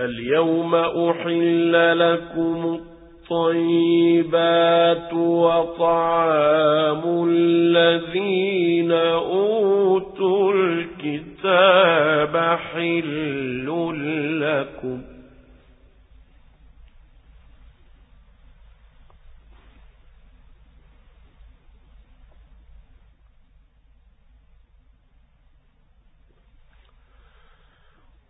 اليوم أحل لكم الطيبات وطعام الذين أوتوا الكتاب حل لكم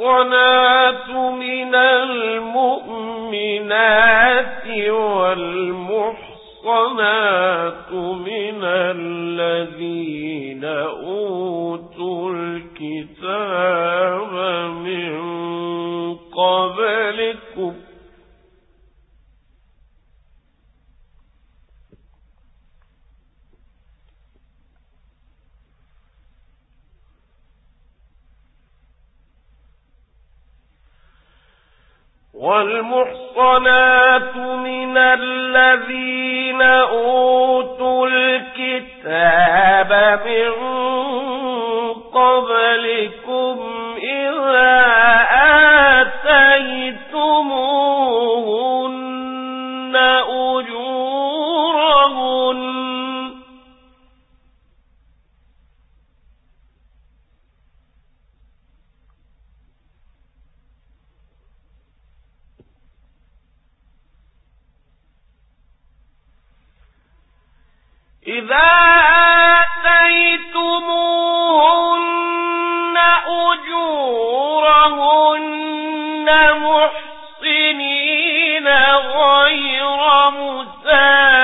والمحصنات من المؤمنات والمحصنات من الذين أوتوا الكتاب من قبلكم والمحصنات من الذين أوتوا الكتاب من قبلكم إذا أجورهن محصنين غير مسافحين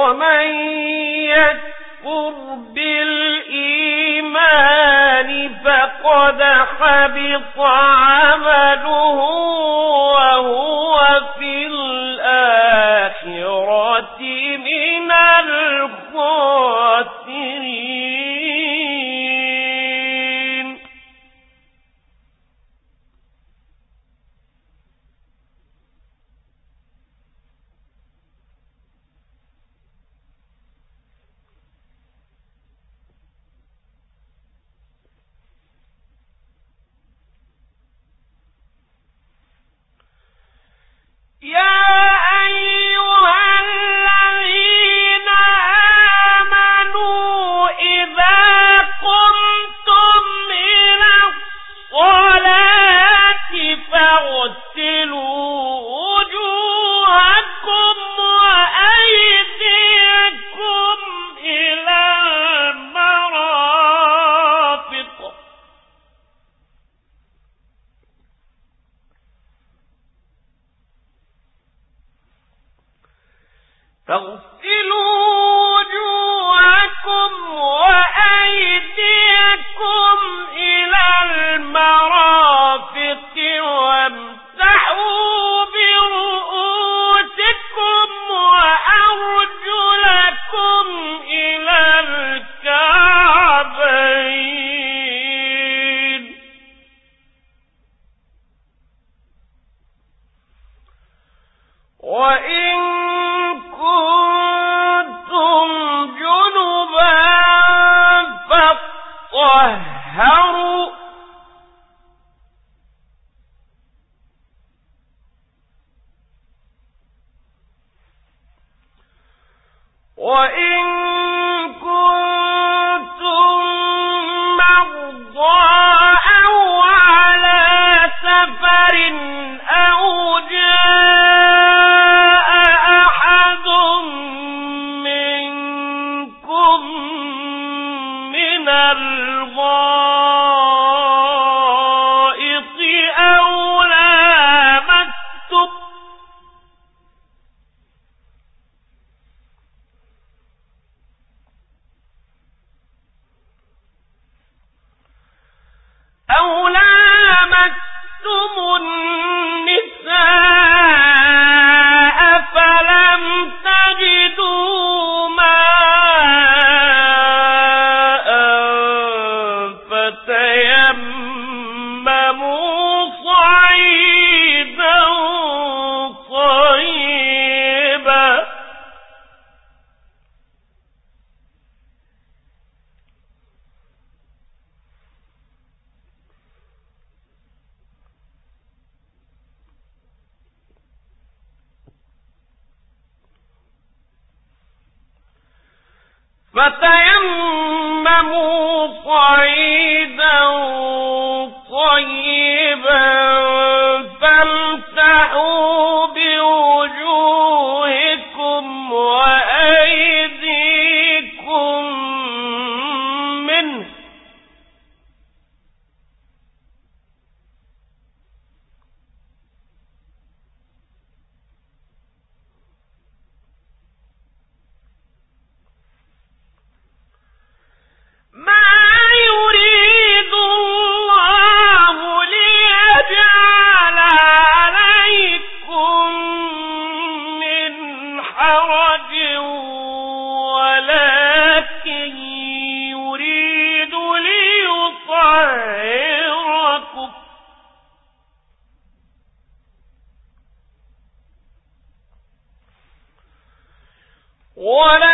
ومن يكفر بالإيمان فقد حبط عمله وهو في الآخرة من الخاسرين. فتيمموا صعيدا طيبا. ولا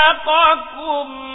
خلقكم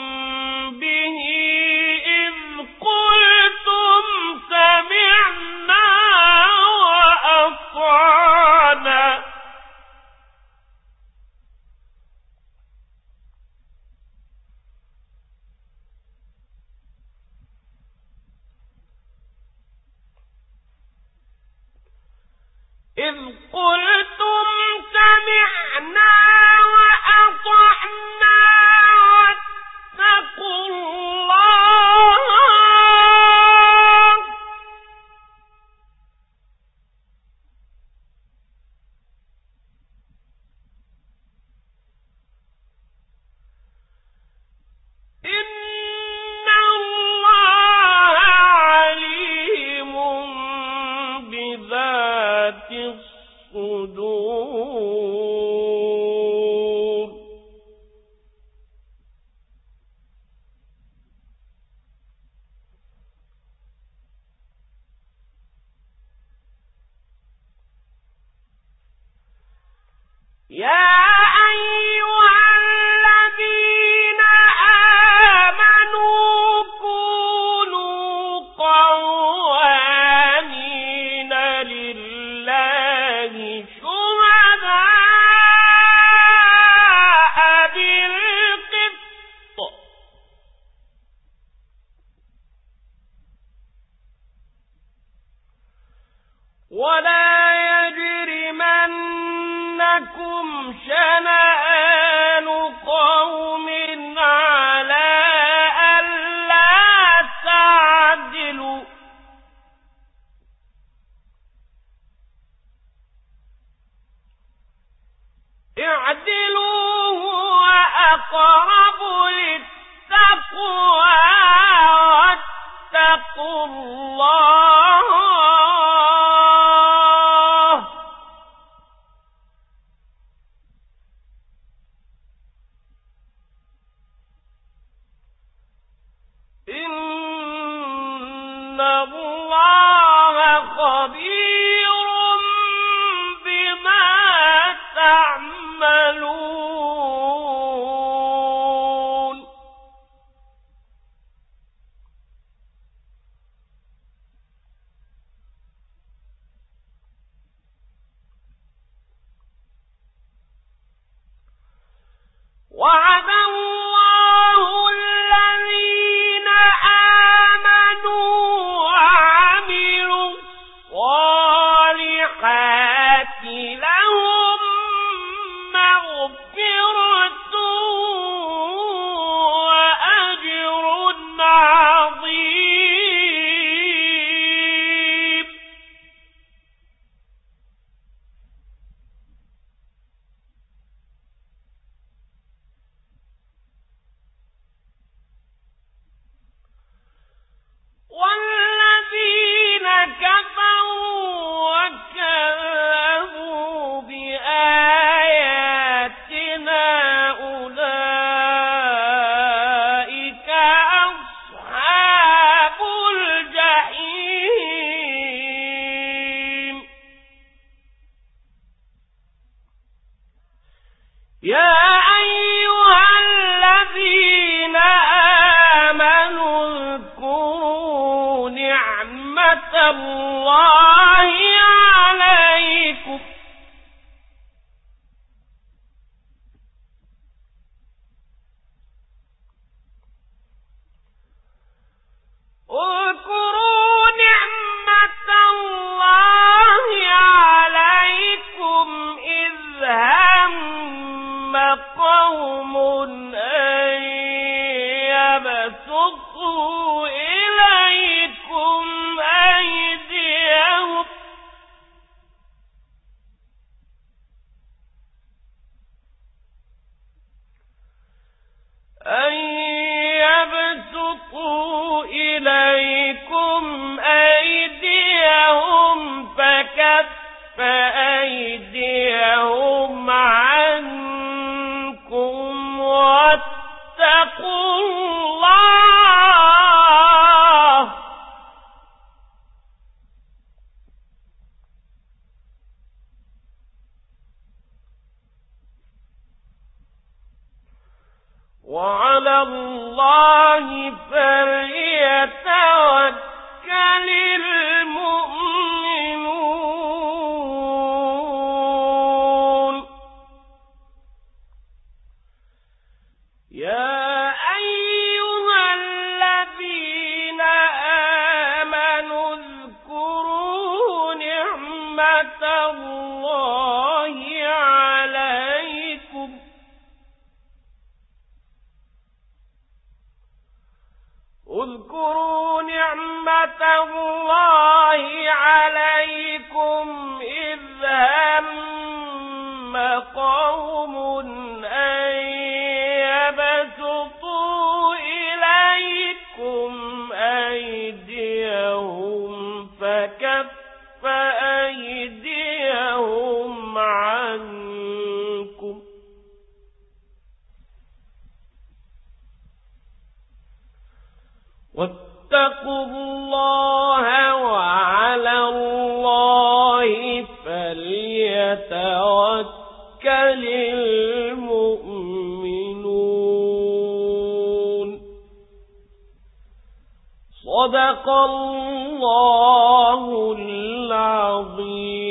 الصدور Yeah الله يا أيها الذين آمنوا اذكروا نعمة الله وعلى الله عليكم. واتقوا الله وعلى الله فليتوكل المؤمنون. صدق الله العظيم.